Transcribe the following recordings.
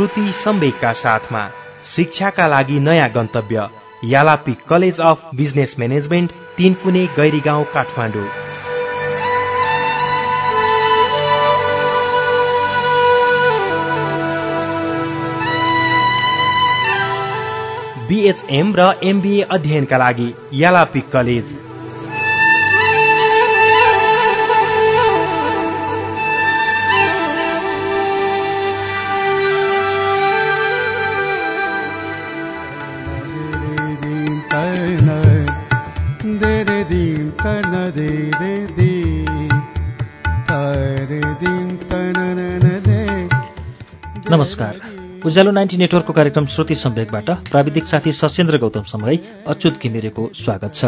श्रुति सम्वेकका साथमा शिक्षाका लागि नयाँ गन्तव्य यालापी college of business management Tinkune Gairigaun Kathmandu. BHM र एमबिए अध्ययनका लागि यालापी कलेज। उज्यालो नाइन्टी नेटवर्कको कार्यक्रम श्रुति सम्वेकबाट प्राविधिक साथी सशेन्द्र गौतमसँगै अच्युत घिमिरेको स्वागत छ।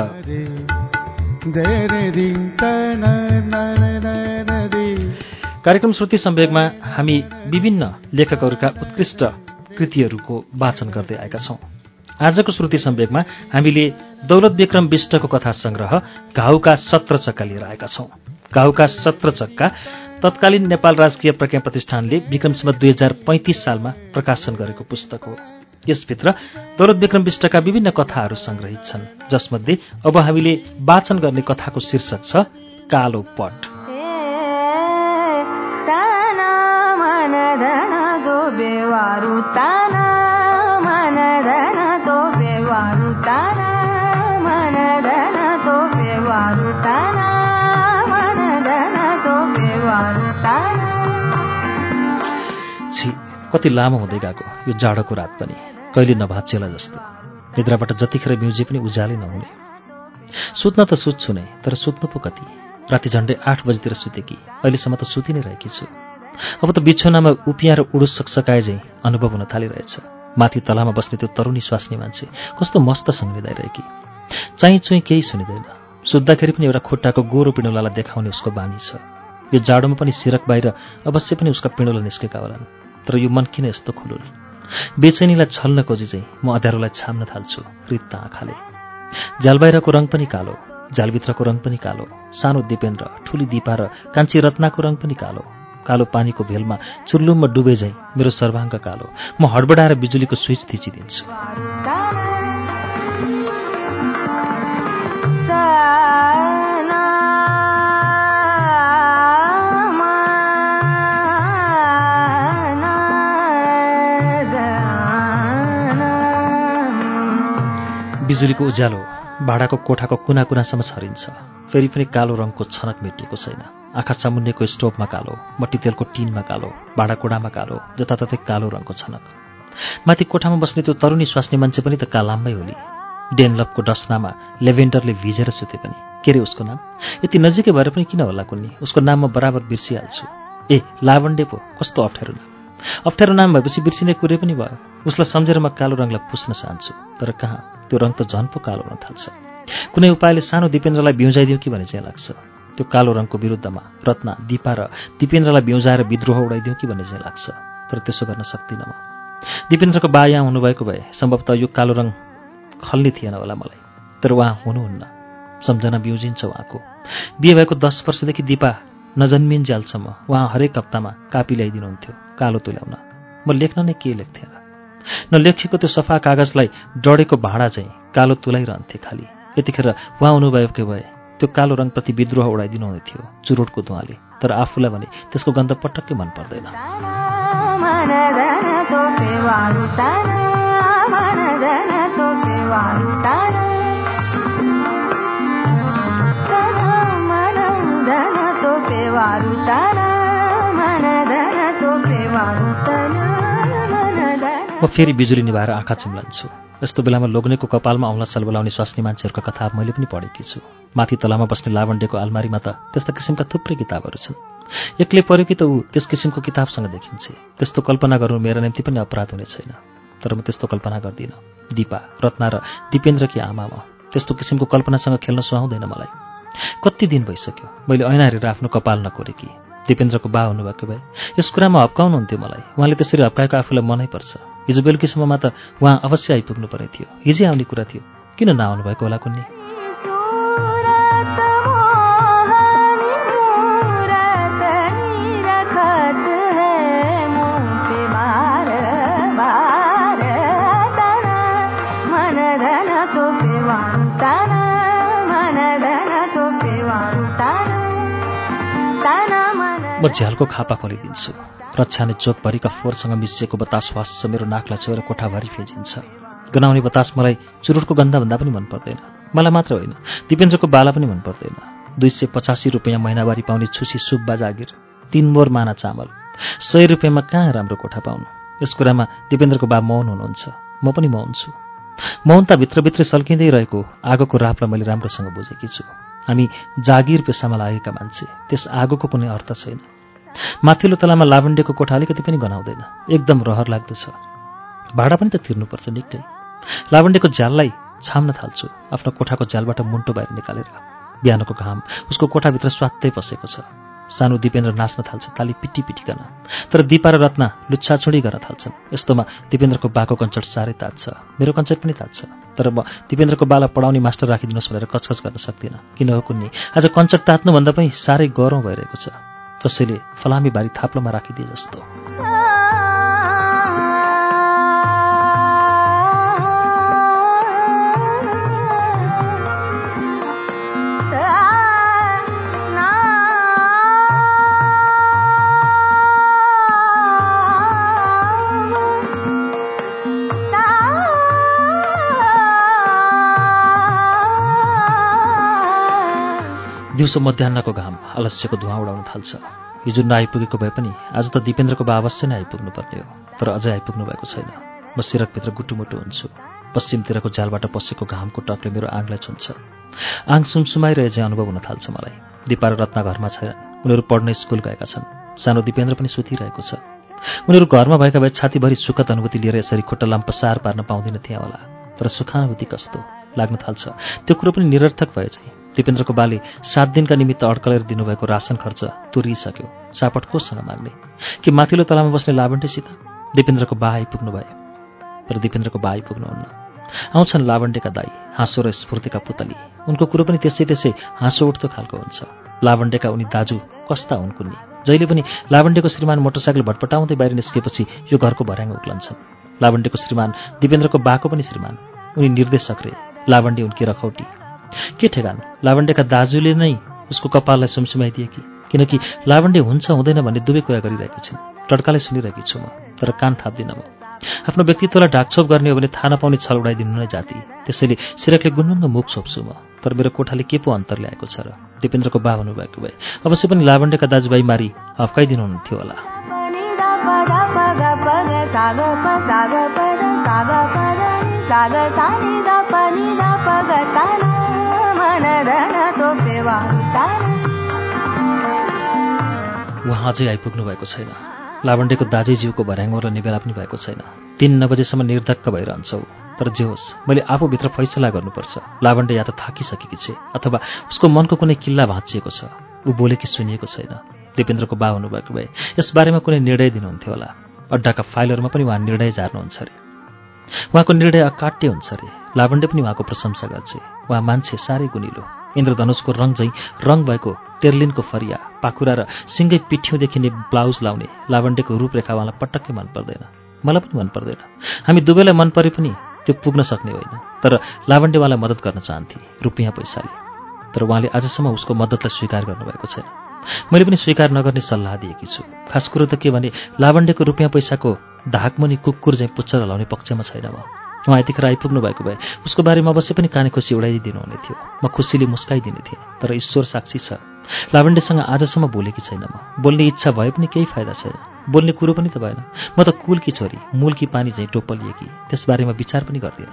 कार्यक्रम श्रुति सम्वेकमा हामी विभिन्न लेखकहरूका उत्कृष्ट कृतिहरूको वाचन गर्दै आएका छौं। आजको श्रुति सम्वेकमा हामीले दौलत विक्रम विष्टको कथा संग्रह घाउका सत्र चक्का लिएर आएका छौं। घाउका सत्र चक्का तत्कालीन नेपाल राजकीय प्रज्ञा प्रतिष्ठानले विक्रमसम्म दुई हजार पैँतिस सालमा प्रकाशन गरेको पुस्तक हो। यसभित्र दौलत विक्रम विष्टका विभिन्न कथाहरू संग्रहित छन् जसमध्ये अब हामीले वाचन गर्ने कथाको शीर्षक छ कालो पट। छि कति लामो हुँदै गएको। यो जाडोको रात पनि कहिले नभाचेला जस्तो। निद्राबाट जतिखेर म्युजिक पनि उज्यालै नहुने। सुत्न त सुत्छु नै तर सुत्नु पो कति। राति झन्डै आठ बजीतिर सुतेकी अहिलेसम्म त सुति नै रहेकी छु। अब त बिछोनामा उपियाँ र उडुस सकसकाए झैँ अनुभव हुन थालिरहेछ। माथि तलामा बस्ने त्यो तरुणी स्वास्नी मान्छे कस्तो मस्तसँग निदाइरहेकी चाहिँ चुइँ केही सुनिँदैन। सुत्दाखेरि पनि एउटा खुट्टाको गोरो पिँडोलालाई देखाउने उसको बानी छ। यो जाडोमा पनि सिरक बाहिर अवश्य पनि उसका पिँडोला निस्केका होलान्। तर यो मन किन यस्तो खुलुल? बेचैनीलाई छल्न खोजी चाहिँ म अँध्यारोलाई छाम्न थाल्छु रित्त आँखाले। झ्याल बाहिरको रङ पनि कालो झ्यालभित्रको रङ पनि कालो सानो दिपेन्द्र ठुली दिपा र कान्छी रत्नाको रङ पनि कालो। कालो पानीको भेलमा चुल्लुममा डुबे झैँ मेरो सर्वाङ्ग कालो। म हडबडाएर बिजुलीको स्विच थिचिदिन्छु। बिजुलीको उज्यालो भाडाको कोठाको कुना कुनासम्म छरिन्छ। फेरि पनि कालो रङको छनक मेटिएको छैन। आँखा चामुन्नेको स्टोभमा कालो मट्टी तेलको टिनमा कालो भाँडाकुँडामा कालो जताततै कालो रङको छनक। माथि कोठामा बस्ने त्यो तरुणी स्वास्नी मान्छे पनि त कालाम्मै होली डेनलपको डस्नामा लेभेन्डरले भिजेर सुते पनि। के अरे उसको नाम? यति नजिकै भएर पनि किन होला कुन्नी? उसको नाम म बराबर बिर्सिहाल्छु। ए लावण्डे पो कस्तो अप्ठ्यारो नाम। अप्ठ्यारो नाम भएपछि बिर्सिने कुरै पनि भयो। उसलाई सम्झेर म कालो रङलाई पुस्न चाहन्छु। तर कहाँ? त्यो रङ त झन् पो कालो हुन थाल्छ। कुनै उपायले सानो दिपेन्द्रलाई बिउजाइदिउँ कि भने चाहिँ लाग्छ। त्यो कालो रङको विरुद्धमा रत्ना दिपा र दिपेन्द्रलाई बिउजाएर विद्रोह उडाइदिउँ कि भन्ने चाहिँ लाग्छ। तर त्यसो गर्न सक्दिनँ म। दिपेन्द्रको बा यहाँ हुनुभएको भए सम्भवतः यो कालो रङ खल्ने थिएन होला मलाई। तर उहाँ हुनुहुन्न। सम्झना बिउजिन्छ उहाँको। बिहे भएको दस वर्षदेखि दिपा नजन्मिन्जालसम्म उहाँ हरेक हप्तामा कापी ल्याइदिनुहुन्थ्यो कालो तुल्याउन। म लेख्न नै के लेख्थेन नलेखेको त्यो सफा कागजलाई डढेको भाँडा चाहिँ कालो तुलाइरहन्थे खालि। यतिखेर उहाँ हुनुभएको भए त्यो कालो रङप्रति विद्रोह उडाइदिनु थियो चुरोटको धुवाले। तर आफूलाई भने त्यसको गन्ध पटक्कै मन पर्दैन। म फेरि बिजुली निभाएर आँखा चिम्लन्छु। यस्तो बेलामा लोग्नेको कपालमा औँला चलबलाउने स्वास्नी मान्छेहरूको कथा मैले पनि पढेकी छु। माथि तलामा बस्ने लावण्डेको आलमारीमा त त्यस्ता किसिमका थुप्रै किताबहरू छन्। एक्लै पऱ्यो कि त ऊ त्यस किसिमको किताबसँग देखिन्छे। त्यस्तो कल्पना गर्नु मेरो निम्ति पनि अपराध हुने छैन। तर म त्यस्तो कल्पना गर्दिनँ। दिपा रत्ना र दिपेन्द्रकी आमा म त्यस्तो किसिमको कल्पनासँग खेल्न सुहाउँदैन मलाई। कति दिन भइसक्यो? मैले ऐना हेरेर आफ्नो कपाल नकोरेकी दिपेन्द्रको बा हुनुभएको भए। यस कुरामा हप्काउनुहुन्थ्यो मलाई। उहाँले त्यसरी हप्काएको आफूलाई मनै पर्छ। हिजो बेलुकीसम्ममा त उहाँ अवश्य आइपुग्नु पर्ने थियो हिजै आउने कुरा थियो। किन नआउनु भएको होला कुन्नी? म झ्यालको खापा खोलिदिन्छु। रक्षाने चोकभरिका फोहोरसँग मिसिएको बतास वास मेरो नाकलाई छोएर कोठाभरि फेजिन्छ। गनाउने बतास मलाई चुरुटको गन्धभन्दा पनि मन पर्दैन। मलाई मात्र होइन दिपेन्द्रको बाला पनि मन पर्दैन। दुई सय पचासी रुपियाँ महिनावारी पाउने छुसी सुब्बा जागिर तिन मोर माना चामल। सय रुपियाँमा कहाँ राम्रो कोठा पाउनु? यस कुरामा दिपेन्द्रको बा मौन हुनुहुन्छ। म पनि मौन छु। मौनता भित्रभित्रै सल्किँदै रहेको आगोको रापलाई मैले राम्रोसँग बुझेकी छु। हामी जागिर पेसामा लागेका मान्छे। त्यस आगोको कुनै अर्थ छैन। माथिल्लो तलामा लाभण्डेको कोठा अलिकति पनि गनाउँदैन। एकदम रहर लाग्दो छ भाडा पनि त तिर्नुपर्छ निकै। लाभण्डेको झ्याललाई छाम्न थाल्छु। आफ्नो कोठाको झ्यालबाट मुन्टो बाहिर निकालेर। बिहानको घाम। उसको कोठाभित्र स्वात्तै पसेको छ। सानो दिपेन्द्र नाच्न थाल्छ ताली पिटी पिटिकन तर दिपा र रत्ना लुच्छाछुडी गर्न थाल्छन्। यस्तोमा दिपेन्द्रको बाको कञ्चट साह्रै तात्छ। मेरो कञ्चट पनि तात्छ। तर म दिपेन्द्रको बाला पढाउने मास्टर राखिदिनुहोस् भनेर कचकच गर्न सक्दिनँ। किन हो कुन्नी? आज कञ्चट तात्नुभन्दा पनि साह्रै गरौँ भइरहेको छ। कसैले फलामी बारी थाप्लोमा राखिदिए जस्तो। दिउँसो मध्याहको घाम अलस्यको धुवा उडाउन थाल्छ। हिजो नआइपुगेको भए पनि आज त दिपेन्द्रको बा अवश्य नै आइपुग्नुपर्ने हो तर अझै आइपुग्नु भएको छैन। म सिरकभित्र गुटुमुटु हुन्छु। पश्चिमतिरको जालबाट पसेको घामको टकले मेरो आङलाई छुन्छ। आङ सुमसुमाइरहे चाहिँ अनुभव हुन थाल्छ मलाई। दिपा र रत्ना घरमा छैन उनीहरू पढ्न स्कुल गएका छन्। सानो दिपेन्द्र पनि सुतिरहेको छ। उनीहरू घरमा भएका भए छातीभरि सुखद अनुभूति लिएर यसरी खुट्टा लाम्पसार पार्न पाउँदैन थिएँ होला। तर सुखानुभूति कस्तो? लाग्न थाल्छ। त्यो कुरो पनि निरर्थक भए चाहिँ दिपेन्द्रको बाले सात दिनका निमित्त अड्कलेर दिनुभएको रासन खर्च तुरिसक्यो। सापट कोसँग माग्ने? कि माथिल्लो तलामा बस्ने लाभण्डेसित दिपेन्द्रको बा आइपुग्नु भयो। तर दिपेन्द्रको बा आइपुग्नुहुन्न। आउँछन् लावण्डेका दाई हाँसो र स्फूर्तिका पुतली। उनको कुरो पनि त्यसै त्यसै हाँसो उठ्दो खालको हुन्छ। लावण्डेका उनी दाजु कस्ता हुन् कुन्नी? जहिले पनि लावण्डेको श्रीमान मोटरसाइकल भटपटाउँदै बाहिर निस्केपछि यो घरको भर्याङ उक्लन्छन् लावण्डेको श्रीमान दिपेन्द्रको बाको पनि श्रीमान। उनी निर्देशक रे। लावण्डे उनकी रखौटी। के ठेगान? लावण्डेका दाजुले नै उसको कपाललाई सुमसुमाइदिए कि? किनकि लावण्डे हुन्छ हुँदैन भन्ने दुवै कुरा गरिरहेकी छिन्। टड्कालाई सुनिरहेकी छु म तर कान थाप्दिनँ म। आफ्नो व्यक्तित्वलाई ढाकछोप गर्ने हो भने थाहा नपाउने छल उडाइदिनु नै जाति। त्यसैले सिरकले गुन्नुङ्ग मुख छोप्छु म तर मेरो कोठाले के पो अन्तर ल्याएको छ र? दिपेन्द्रको बा हुनुभएको भए। अवश्य पनि लावण्डेका दाजुभाइ मारी हप्काइदिनुहुन्थ्यो होला। उहाँ अझै आइपुग्नु भएको छैन। लावण्डेको दाजेज्यूको भर्याङ र निबेला पनि भएको छैन। तिन नबजेसम्म निर्धक्क भइरहन्छौ। तर जे होस् मैले आफूभित्र फैसला गर्नुपर्छ। लावण्डे या त थाकिसकेकी छे अथवा उसको मनको कुनै किल्ला भाँचिएको छ। ऊ बोलेकी सुनिएको छैन। दिपेन्द्रको बा हुनुभएको भए यसबारेमा कुनै निर्णय दिनुहुन्थ्यो होला। अड्डाका फाइलहरूमा पनि उहाँ निर्णय झार्नुहुन्छ अरे उहाँको निर्णय अकाट्य हुन्छ अरे लावण्डे पनि उहाँको प्रशंसा गर्छे। उहाँ मान्छे साह्रै गुनिलो। इन्द्रधनुषको रङ झैँ रङ भएको टेर्लिनको फरिया पाखुरा र सिङ्गै पिठ्यौँ देखिने ब्लाउज लाउने लावण्डेको रूपरेखा उहाँलाई पटक्कै मन पर्दैन। मलाई पनि मन पर्दैन। हामी दुवैलाई मन परे पनि त्यो पुग्न सक्ने होइन। तर लावण्डेवालाई मद्दत गर्न चाहन्थे रुपियाँ पैसाले। तर उहाँले आजसम्म उसको मद्दतलाई स्वीकार गर्नुभएको छैन। मैले पनि स्वीकार नगर्ने सल्लाह दिएकी छु। खास कुरो त के भने लावण्डेको रुपियाँ पैसाको धाकमुनि कुकुर चाहिँ पुच्चर हलाउने पक्षमा छैन म। उहाँ यतिखेर आइपुग्नु भएको भए उसको बारेमा अवश्य पनि काने खुसी उडाइदिनु हुने थियो। म खुसीले मुस्काइदिने थिएँ तर ईश्वर साक्षी छ। लावण्डेसँग आजसम्म बोलेकी छैन म। बोल्ने इच्छा भए पनि केही फाइदा छैन। बोल्ने कुरो पनि त भएन। म त कुलकी छोरी मूलकी पानी चाहिँ टोपलिएकी त्यसबारेमा विचार पनि गर्दिनँ।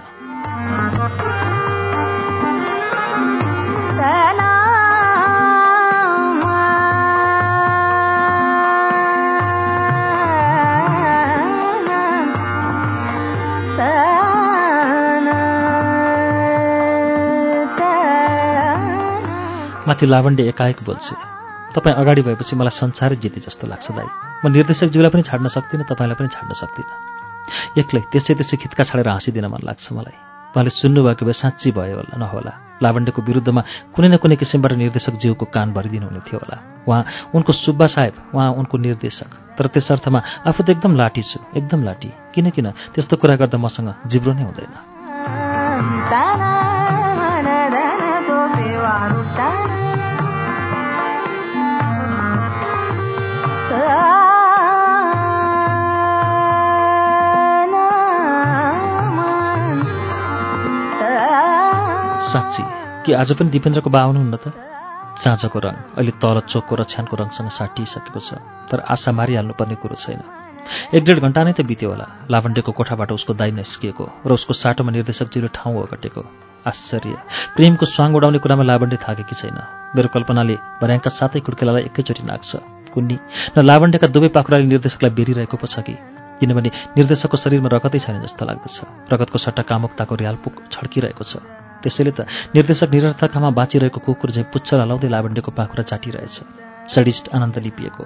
माथि लावण्डे एकाएक बोल्छे। तपाईँ अगाडि भएपछि मलाई संसारै जिते जस्तो लाग्छ दाई। म निर्देशकज्यूलाई पनि छाड्न सक्दिनँ तपाईँलाई पनि छाड्न सक्दिनँ। एक्लै त्यसै त्यसै खित्का छाडेर हाँसिदिन मन लाग्छ मलाई। उहाँले सुन्नुभएको भए साँच्ची भयो होला नहोला। लावण्डेको विरुद्धमा कुनै न कुनै किसिमबाट निर्देशक जीवको कान भरिदिनु हुने थियो होला। उहाँ उनको सुब्बा साहेब उहाँ उनको निर्देशक। तर त्यस अर्थमा आफू त एकदम लाठी छु एकदम लाठी। किन किन त्यस्तो कुरा गर्दा मसँग जिब्रो नै हुँदैन। साँच्ची कि आज पनि दिपेन्द्रको बा आउनुहुन्न त? साँझको रङ अहिले तल चोकको र छ्यानको रङसँग साटिसकेको छ तर आशा मारिहाल्नुपर्ने कुरो छैन। एक डेढ घन्टा नै त बित्यो होला। लावण्यको कोठाबाट उसको दाइ निस्किएको र उसको साटोमा निर्देशकजीले ठाउँ ओगटेको। आश्चर्य! प्रेमको स्वाङ उडाउने कुरामा लावण्य थाकेकी छैन। मेरो कल्पनाले भर्याङका सातै कुड्केलालाई एकैचोटि नाग्छ। कुन्नी न लावण्यका दुवै पाखुराले निर्देशकलाई बेरिरहेको पो छ कि? किनभने निर्देशकको शरीरमा रगतै छैन जस्तो लाग्दछ। रगतको सट्टा कामुकताको रियालपुक छड्किरहेको छ। त्यसैले त निर्देशक निरर्थकमा बाँचिरहेको कुकुर झै पुच्छ हलाउँदै लावण्यको पाखुरा चाटिरहेछ। सडिस्ट आनन्द लिपिएको।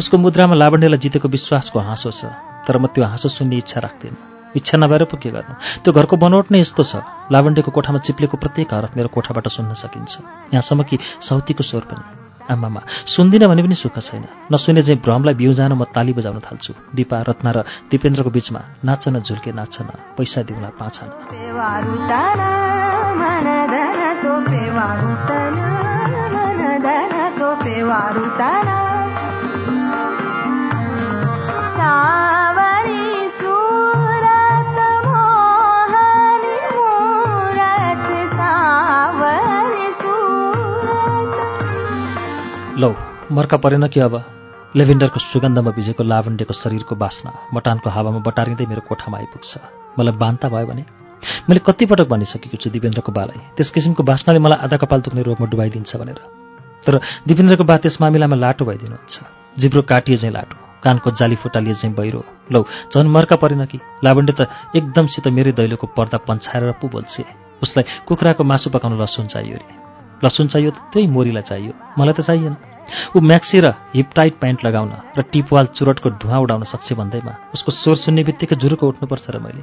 उसको मुद्रामा लावण्यलाई जितेको विश्वासको हाँसो छ तर म त्यो हाँसो सुन्ने इच्छा राख्दिनँ। इच्छा नभएर पो के गर्नु? त्यो घरको बनोट नै यस्तो छ। लावण्यको कोठामा चिप्लेको प्रत्येक हरफ मेरो कोठाबाट सुन्न सकिन्छ। यहाँसम्म कि सौतीको स्वर पनि। आमामा। सुन्दिनँ भने पनि सुख छैन। नसुने चाहिँ भ्रमलाई बिउ जान म ताली बजाउन थाल्छु। दिपा रत्ना र दिपेन्द्रको बिचमा नाच न झुल्के नाच न पैसा दिउँला पाँच मर्का परेन कि अब? लेभेन्डरको सुगन्धमा भिजेको लावण्यको शरीरको बास्ना मटानको हावामा बटारिँदै मेरो कोठामा आइपुग्छ। मलाई बान्ता भयो भने? मैले कतिपटक भनिसकेको छु दिपेन्द्रको बालाई त्यस किसिमको बास्नाले मलाई आधा कपाल दुख्ने रोगमा डुबाइदिन्छ भनेर। तर दिपेन्द्रको बा त्यस मामिलामा लाटो भइदिनुहुन्छ। जिब्रो काटिए चाहिँ लाटो कानको जाली फुटालिए चाहिँ बहिरो। लौ झन् मर्का परेन कि? लावण्य त एकदमसित मेरै दैलोको पर्दा पन्छाएर पो बोल्छे। उसलाई कुखुराको मासु पकाउन लसुन चाहियो अरे। लसुन चाहियो त त्यही मोरीलाई चाहियो। मलाई त चाहिएन। ऊ म्याक्सी र हिपटाइट प्यान्ट लगाउन र टिपवाल चुरटको धुवा उडाउन सक्छ भन्दैमा उसको स्वर सुन्ने बित्तिकै जुरुको उठ्नुपर्छ र मैले।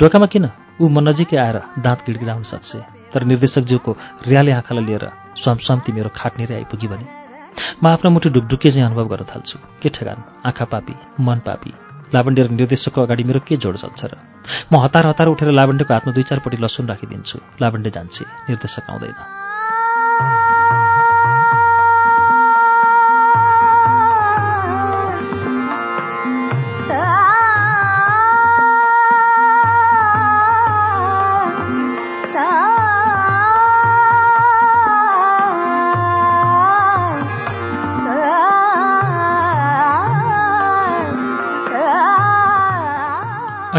ढोकामा किन? ऊ म नजिकै आएर दाँत गिडगिडाउन सक्छ। तर निर्देशकज्यूको रियाले आँखालाई लिएर स्वामस्वाम्ती मेरो खाटनेरै आइपुगी भने म आफ्नो मुठु ढुकढुके चाहिँ अनुभव गर्न थाल्छु। के ठेगान? आँखा पापी मन पापी। लावण्य र निर्देशकको अगाडि मेरो के जोड चल्छ र? म हतार हतार उठेर लावण्यको हातमा दुई चारपट्टि लसुन राखिदिन्छु। लावण्य जान्छे। निर्देशक आउँदैन।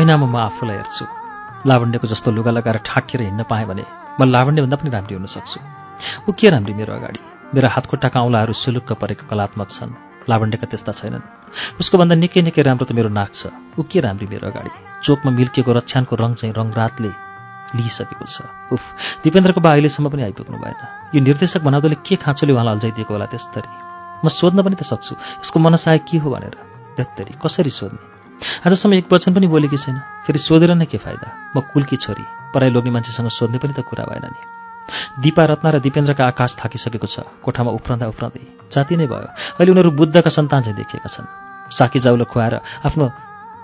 ऐनामा म आफूलाई हेर्छु। लावण्यको जस्तो लुगा लगाएर ठाकिएर हिँड्न पाएँ भने म लावण्यभन्दा पनि राम्री हुन सक्छु। ऊ के राम्री मेरो अगाडि? मेरा हातखुट्टाका औँलाहरू सुलुक्क परेका कलात्मक छन्। लावण्यका त्यस्ता छैनन्। उसको भन्दा निकै निकै राम्रो त मेरो नाक छ। ऊ के राम्री मेरो अगाडि? चोकमा मिल्किएको रक्षानको रङ चाहिँ रङरातले लिइसकेको छ। उफ दिपेन्द्रको बा अहिलेसम्म पनि आइपुग्नु भएन। यो निर्देशक बनाउँदाले के खाँचोले उहाँलाई अल्झाइदिएको होला त्यस्तरी म सोध्न पनि त सक्छु यसको मनसाय के हो भनेर? त्यस्तरी कसरी सोध्ने? आजसम्म एक वचन पनि बोलेकी छैन। फेरि सोधेर नै के फाइदा? म कुलकी छोरी पराई लोग्ने मान्छेसँग सोध्ने पनि त कुरा भएन नि। दिपा रत्ना र दिपेन्द्रका आकाश थाकिसकेको छ। कोठामा उफ्रँदा उफ्रँदै। जाति नै भयो। अहिले उनीहरू बुद्धका सन्तान चाहिँ देखिएका छन्। साकी जाउलो खुवाएर आफ्नो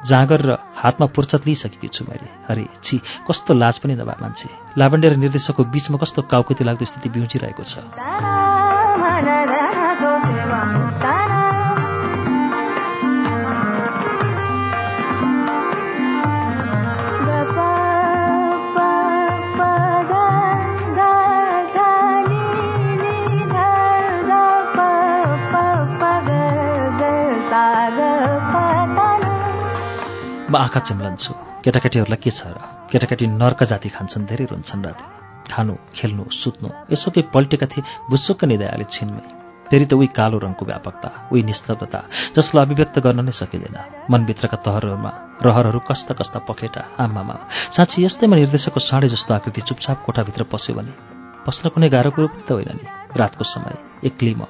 जाँगर र हातमा पुर्छत लिइसकेकी छु मैले। अरे छि कस्तो लाज पनि नभए मान्छे। लावण्य र निर्देशकको बिचमा कस्तो काउकुती लाग्दो स्थिति बिउजिरहेको छ। म आँखा चिम्लन्छु। केटाकेटीहरूलाई के छ र? केटाकेटी नर्क जाति खान्छन् धेरै रुन्छन् राति। खानु खेल्नु सुत्नु यसो केही पल्टेका थिए बुसुक्क निदायले छिनमै। फेरि त उही कालो रङको व्यापकता उही निस्तब्धता जसलाई अभिव्यक्त गर्न नै सकिँदैन। मनभित्रका तहरहरूमा रहरहरू कस्ता कस्ता पखेटा आमामा। साँच्ची यस्तैमा निर्देशकको साँडे जस्तो आकृति चुपचाप कोठाभित्र पस्यो भने पस्न कुनै गाह्रो कुरो पनि त होइन नि। रातको समय एक्लै म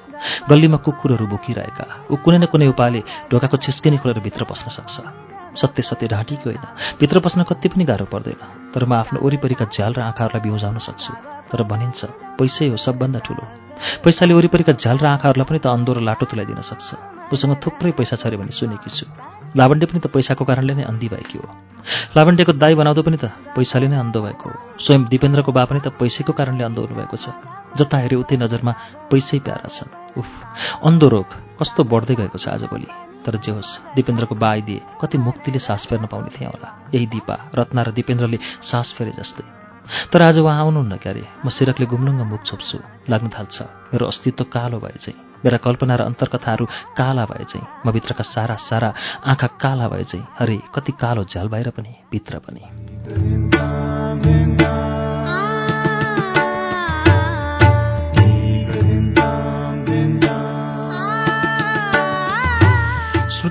गल्लीमा कुकुरहरू बोकिरहेका ऊ कुनै न कुनै उपायले ढोकाको छिस्किनी खोलेर भित्र पस्न सक्छ। सत्य सत्य ढाँटीको होइन। भित्र पस्न कति पनि गाह्रो पर्दैन। तर म आफ्नो वरिपरिका झ्याल र आँखाहरूलाई बिउजाउन सक्छु। तर भनिन्छ पैसै हो सबभन्दा ठुलो। पैसाले वरिपरिका झ्याल र आँखाहरूलाई पनि त अन्धो र लाटो तुलाइदिन सक्छ। उसँग थुप्रै पैसा छ अरे भने सुनेकी छु। लावण्य पनि त पैसाको कारणले नै अन्धी भएकी हो। लावण्यको दाई बनाउँदो पनि त पैसाले नै अन्धो भएको हो। स्वयं दिपेन्द्रको बा पनि त पैसैको कारणले अन्धो हुनुभएको छ। जता हेऱ्यो उतै नजरमा पैसै प्यारा छन्। उफ अन्धो रोग कस्तो बढ्दै गएको छ आजभोलि तर जे होस् दिपेन्द्रको बा आइदिए कति मुक्तिले सास फेर्न पाउने थिएँ होला। यही दिपा रत्ना र दिपेन्द्रले सास फेरे जस्तै। तर आज उहाँ आउनुहुन्न क्यारे? म सिरकले गुम्लुङ्ग मुख छोप्छु। लाग्न थाल्छ मेरो अस्तित्व कालो भए चाहिँ। मेरा कल्पना र अन्तर्कथाहरू काला भए चाहिँ। म भित्रका सारा सारा आँखा काला भए चाहिँ। अरे कति कालो झ्याल बाहिर पनि भित्र पनि।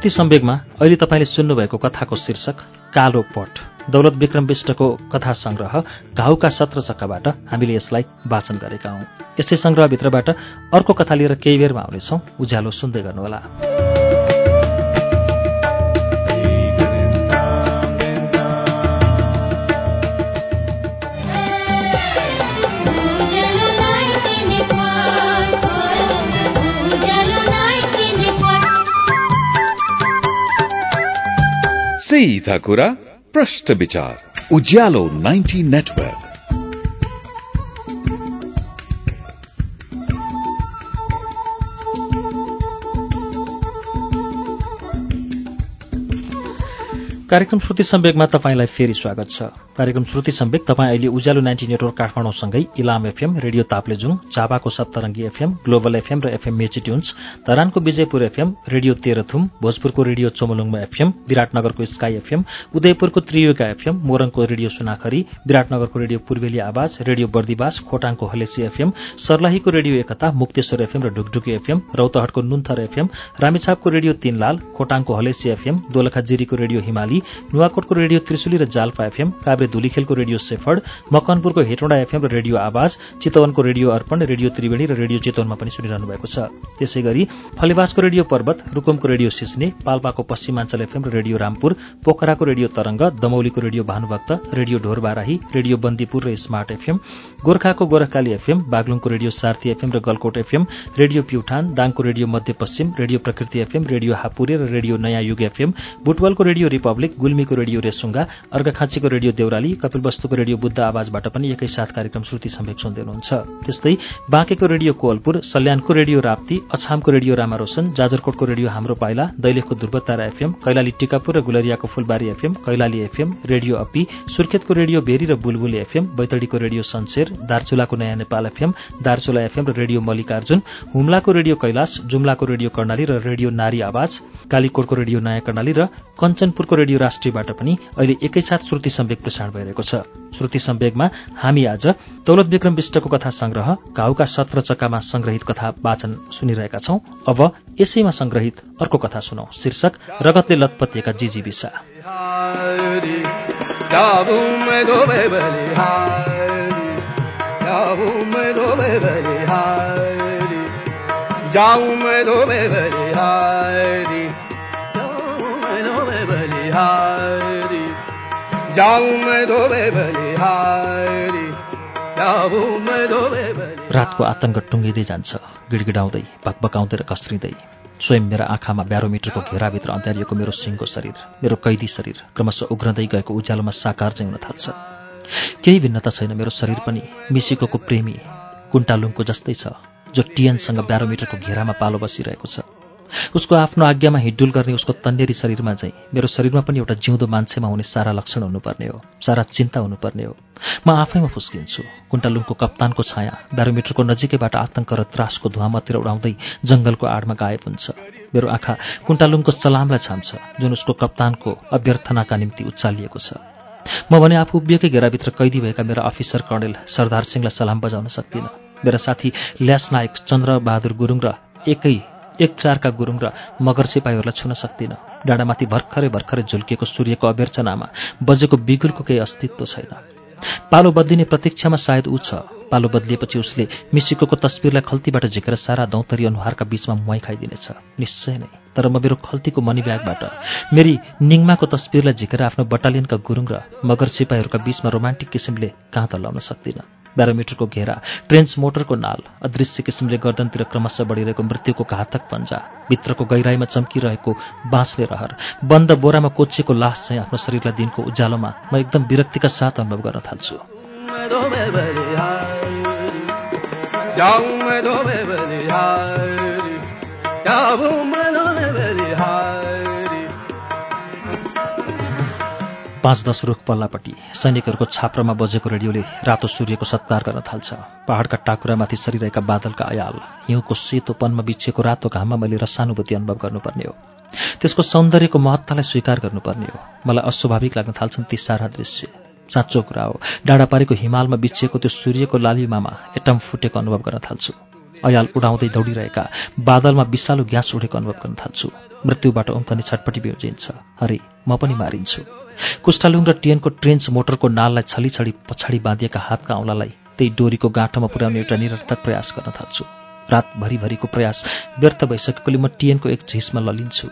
श्रुति सम्वेगमा अहिले तपाईँले सुन्नुभएको कथाको शीर्षक कालो पट। दौलत विक्रम विष्टको कथा सङ्ग्रह घाउका सत्र चक्काबाट हामीले यसलाई वाचन गरेका हौँ। यसै सङ्ग्रहभित्रबाट अर्को कथा लिएर केही बेरमा आउनेछौँ। उज्यालो सुन्दै गर्नुहोला। सीधा कुरा प्रश्न विचार उज्यालो 90 नेटवर्क कार्यक्रम श्रुति सम्वेकमा तपाईँलाई फेरि स्वागत छ। कार्यक्रम श्रुति सम्वेक तपाईँ अहिले उज्यालो नाइन्टी नेटवर्क काठमाडौँसँगै इलाम एफएम रेडियो ताप्लेजुङ झापाको सप्तरङ्गी एफएम ग्लोबल एफएम र एफएम मेची ट्युन्स धरानको विजयपुर एफएम रेडियो तेह्रथुम भोजपुरको रेडियो चोमलुङमा एफएम विराटनगरको स्काई एफएम उदयपुरको त्रियुगा एफएम मोरङको रेडियो सुनाखरी विराटनगरको रेडियो पूर्वेली आवाज रेडियो बर्दिवास खोटाङको हलेसी एफएम सर्लाहीको रेडियो एकता मुक्तेश्वर एफएम र ढुकढुकी एफएम रौतहटको नुन्थर एफएम रामेछापको रेडियो तीनलाल खोटाङको हलेसी एफएम दोलखा जिरीको रेडियो हिमाली नुवाकोटको रेडियो त्रिशुली र जाल्पा एफएम काभ्रे धुलीखेलको रेडियो सेफर्ड मकनपुरको हेटौँडा एफएम र रेडियो आवाज चितवनको रेडियो अर्पण रेडियो त्रिवेणी र रेडियो चितवनमा पनि सुनिरहनु भएको छ। त्यसै गरी फलेवासको रेडियो पर्वत रुकुमको रेडियो सिस्ने पाल्पाको पश्चिमाञ्चल एफएम र रेडियो रामपुर पोखराको radio Tarang दमौलीको radio Bhanubhakta radio Dhorbarahi radio Bandipur र स्मार्ट एफएम गोर्खाको गोरखकाली एफएम बागलुङको रेडियो सार्थी एफएम र गलकोट एफएम रेडियो प्युठान दाङको radio Madhyapaschim radio Prakriti FM radio Hapure र रेडियो नयाँ युग एफएम बुटवलको रेडियो रिपब्लिक गुल्मीको रेडियो रेसुङ्गा अर्घाखाँचीको रेडियो देउराली कपिलवस्तुको रेडियो बुद्ध आवाजबाट पनि एकैसाथ कार्यक्रम श्रुति सम्वेक सुन्दै हुनुहुन्छ। त्यस्तै बाँकेको रेडियो कोवलपुर सल्यानको रेडियो राप्ती अछामको रेडियो रामारोशन जाजरकोटको रेडियो हाम्रो पाइला दैलेखको दुर्बतारा एफएम कैलाली टिकापुर र गुलरियाको फुलबारी एफएम कैलाली एफएम रेडियो अपी सुर्खेतको रेडियो भेरी र बुलबुले एफएम बैतडीको रेडियो सन्सेर दार्चुलाको नयाँ नेपाल एफएम दार्चुला एफएम र रेडियो मल्लिकार्जुन हुम्लाको रेडियो कैलाश जुम्लाको रेडियो कर्णाली र रेडियो नारी आवाज कालीकोटको रेडियो नयाँ कर्णाली र कञ्चनपुरको रेडियो राष्ट्रियबाट पनि अहिले एकैसाथ श्रुति सम्वेक प्रसारण भइरहेको छ। श्रुति सम्वेकमा हामी आज दौलत विक्रम विष्टको कथा संग्रह घाउका सत्र चक्कामा संग्रहित कथा वाचन सुनिरहेका छौं। अब यसैमा संग्रहित अर्को कथा सुनौ। शीर्षक रगतले लतपतिएका जिजी विसा। जाऊं रातको आतंक टुङ्गिँदै जान्छ। गिडगिडाउँदै भकभकाउँदै र कस्रिँदै स्वयं मेरा आँखामा ब्यारोमिटरको घेराभित्र अन्त्यारिएको मेरो सिंहको शरीर मेरो कैदी शरीर क्रमशः उग्रदै गएको उज्यालोमा साकार चाहिँ हुन थाल्छ। केही भिन्नता छैन मेरो शरीर पनि। मिसिकोको प्रेमी कुन्टालुङको जस्तै छ जो टिएनसँग ब्यारोमिटरको घेरामा पालो बसिरहेको छ। उसको आफ्नो आज्ञामा हिड्डुल गर्ने उसको तन्नेरी शरीरमा चाहिँ मेरो शरीरमा पनि एउटा जिउँदो मान्छेमा हुने सारा लक्षण हुनुपर्ने हो सारा चिन्ता हुनुपर्ने हो। म आफैमा फुस्किन्छु। कुन्टालुङको कप्तानको छाया ब्यारोमिटरको नजिकैबाट आतंक र त्रासको धुवामातिर उडाउँदै जङ्गलको आडमा गायब हुन्छ। मेरो आँखा कुन्टालुङको सलामलाई छाम्छ जुन उसको कप्तानको अभ्यर्थनाका निम्ति उचालिएको छ। म भने आफू उभिएकै घेराभित्र कैदी भएका मेरा अफिसर कर्णेल सरदार सिंहलाई सलाम बजाउन सक्दिनँ। मेरा साथी ल्यास नायक चन्द्रबहादुर गुरुङ र एकै एक चारका गुरुङ र मगर सिपाहीहरूलाई छुन सक्दिनँ। डाँडामाथि भर्खरै भर्खरै झुल्किएको सूर्यको अभ्यर्चनामा बजेको बिगुलको केही अस्तित्व छैन। पालो बदलिने प्रतीक्षामा सायद ऊ छ। पालो बदलिएपछि उसले मिसिकोको तस्विरलाई खल्तीबाट झिकेर सारा दौतरी अनुहारका बीचमा मुहाई खाइदिनेछ। निश्चय नै तर म मेरो खल्तीको मनी ब्यागबाट मेरी निङमाको तस्विरलाई झिकेर आफ्नो बटालियनका गुरुङ र मगर सिपाहीहरूका बीचमा रोमान्टिक किसिमले काँध लाउन सक्दिनँ। ब्यारोमिटरको घेरा ट्रेन्च मोटरको नाल अदृश्य किसिमले गर्दनतिर क्रमशः बढिरहेको मृत्युको घातक पन्जा भित्रको गहिराईमा चम्किरहेको बाँसले रहर बन्द बोरामा कोचिएको लास चाहिँ आफ्नो शरीरलाई दिनको उज्यालोमा म एकदम विरक्तिका साथ अनुभव गर्न थाल्छु। पाँच दस रुख पल्लापट्टि सैनिकहरूको छाप्रोमा बजेको रेडियोले रातो सूर्यको सत्कार गर्न थाल्छ। पहाडका टाकुरामाथि सरिरहेका बादलका अयाल हिउँको सेतोपनमा बिछिएको रातो घाममा मैले रसानुभूति अनुभव गर्नुपर्ने हो। त्यसको सौन्दर्यको महत्तालाई स्वीकार गर्नुपर्ने हो। मलाई अस्वाभाविक लाग्न थाल्छन् ती सारा दृश्य। साँचो कुरा हो डाँडापारीको हिमालमा बिछिएको त्यो सूर्यको लालिमामा एटम फुटेको अनुभव गर्न थाल्छु। अयाल उडाउँदै दौडिरहेका बादलमा विषालु ग्यास उडेको अनुभव गर्न थाल्छु। मृत्युबाट उम्कने छटपटी बिउजिन्छ। हरे म पनि मारिन्छु। कुष्ठालुङ र टिएनको ट्रेन्च मोटरको नाललाई छली पछाडि बाँधिएका हातका औँलालाई त्यही डोरीको गाँठोमा पुर्याउने एउटा निरर्थक प्रयास गर्न थाल्छु। रातभरिभरिको प्रयास व्यर्थ भइसकेकोले म टिएनको एक झिसमा ललिन्छु।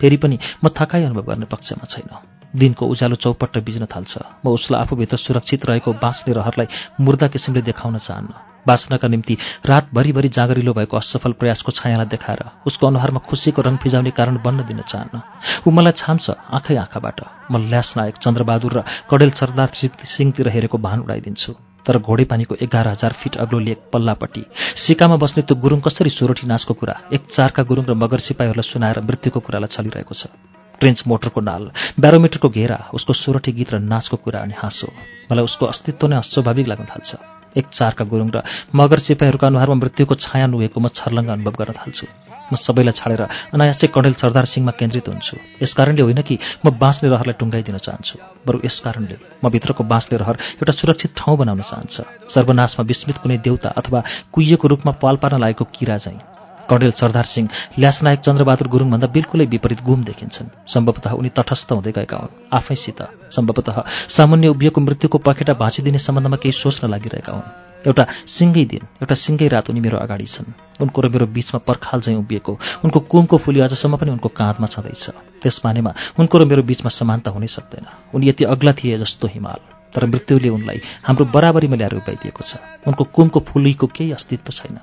फेरि पनि म थकाइ अनुभव गर्ने पक्षमा छैन। दिनको उज्यालो चौपट्ट बिज्न थाल्छ। म उसलाई आफूभित्र सुरक्षित रहेको बाँच्ने रहरलाई मुर्दा किसिमले देखाउन चाहन्न। बाँच्नका निम्ति रातभरिभरि जागरिलो भएको असफल प्रयासको छायालाई देखाएर उसको अनुहारमा खुसीको रङ फिजाउने कारण बन्न दिन चाहन्न ऊ मलाई छाम्छ आँखै आँखाबाट। म ल्यास नायक चन्द्रबहादुर र कडेल सरदार सिंहतिर हेरेको भान उडाइदिन्छु। तर घोडेपानीको एघार हजार फिट अग्लो लेक पल्लापट्टि सिकामा बस्ने त्यो गुरुङ कसरी सोरोठी नाचको कुरा एक चारका गुरुङ र मगर सिपाहीहरूलाई सुनाएर मृत्युको कुरालाई चलिरहेको छ। ट्रेन्च मोटरको नाल ब्यारोमिटरको घेरा उसको सोरठी गीत र नाचको कुरा अनि हाँसो। मलाई उसको अस्तित्व नै अस्वाभाविक लाग्न थाल्छ। एक चारका गुरुङ र मगर सिपाहीहरूका अनुहारमा मृत्युको छाया नुहेको म छर्लङ्ग अनुभव गर्न थाल्छु। म सबैलाई छाडेर अनायासै कडेल सरदार सिंहमा केन्द्रित हुन्छु। यसकारणले होइन कि म बाँच्ने रहरलाई टुङ्गाइदिन चाहन्छु बरु यसकारणले म भित्रको बाँच्ने रहर एउटा सुरक्षित ठाउँ बनाउन चाहन्छ। सर्वनाशमा विस्मित कुनै देउता अथवा कुहिएको रूपमा पाल पार्न लागेको किरा चाहिँ कडेल सरदार सिंह ल्यासनायक चन्द्रबहादुर गुरुङभन्दा बिल्कुलै विपरीत गुम देखिन्छन्। सम्भवतः उनी तटस्थ हुँदै गएका हुन्। आफैसित सम्भवतः सामान्य उभिएको मृत्युको पखेटा भाँचिदिने सम्बन्धमा केही सोच्न लागिरहेका हुन्। एउटा सिङ्गै दिन एउटा सिङ्गै रात उनी मेरो अगाडि छन्। उनको र मेरो बिचमा पर्खाल चाहिँ उभिएको उनको कुमको फुली अझसम्म पनि उनको काँधमा छँदैछ। त्यस मानेमा उनको र मेरो बिचमा समानता हुनै सक्दैन। उनी यति अग्ला थिए जस्तो हिमाल। तर मृत्युले उनलाई हाम्रो बराबरीमा ल्याएर उभ्याइदिएको छ। उनको कुमको फुलीको केही अस्तित्व छैन।